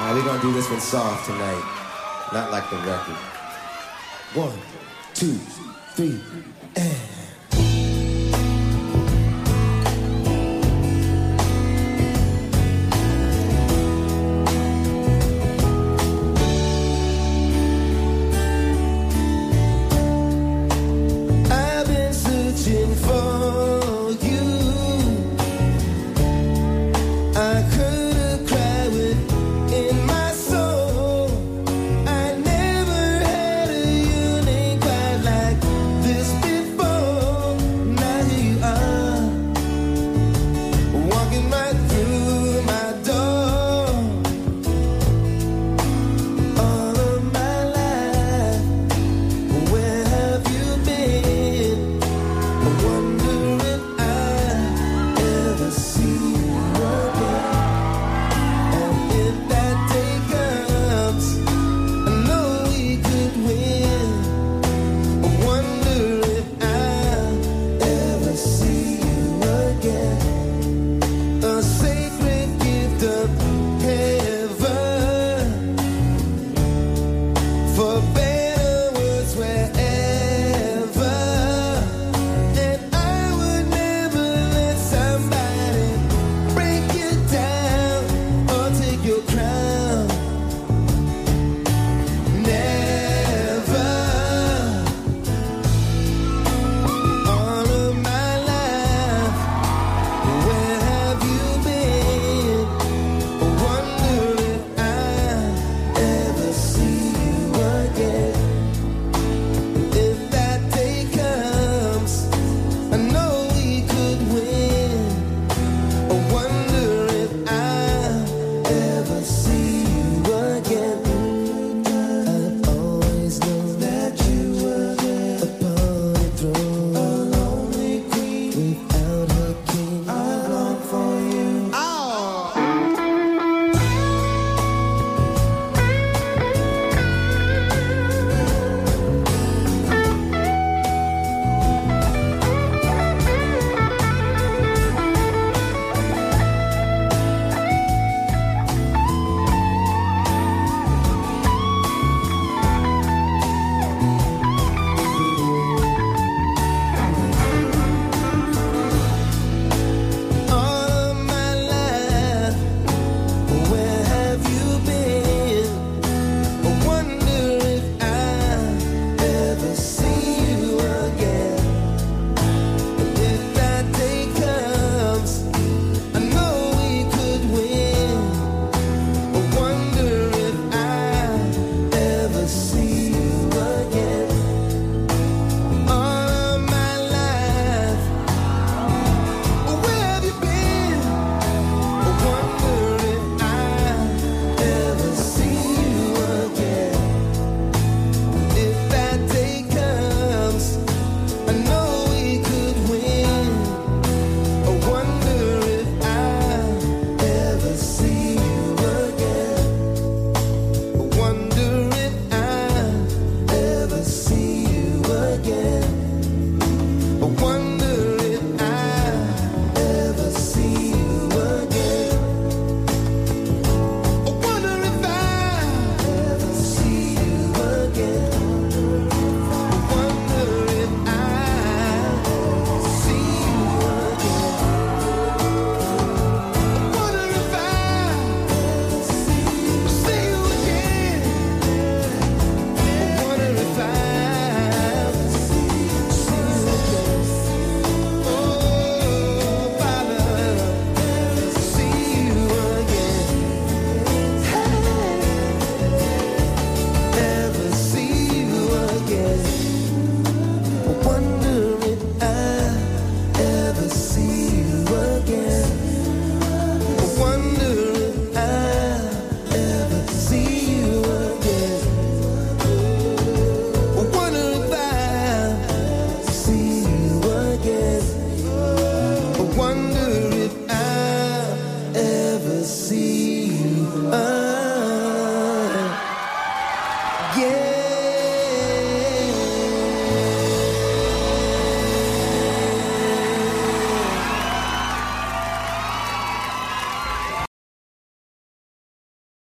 Alright, we're gonna do this one soft tonight. Not like the record. One, two, three, and. see.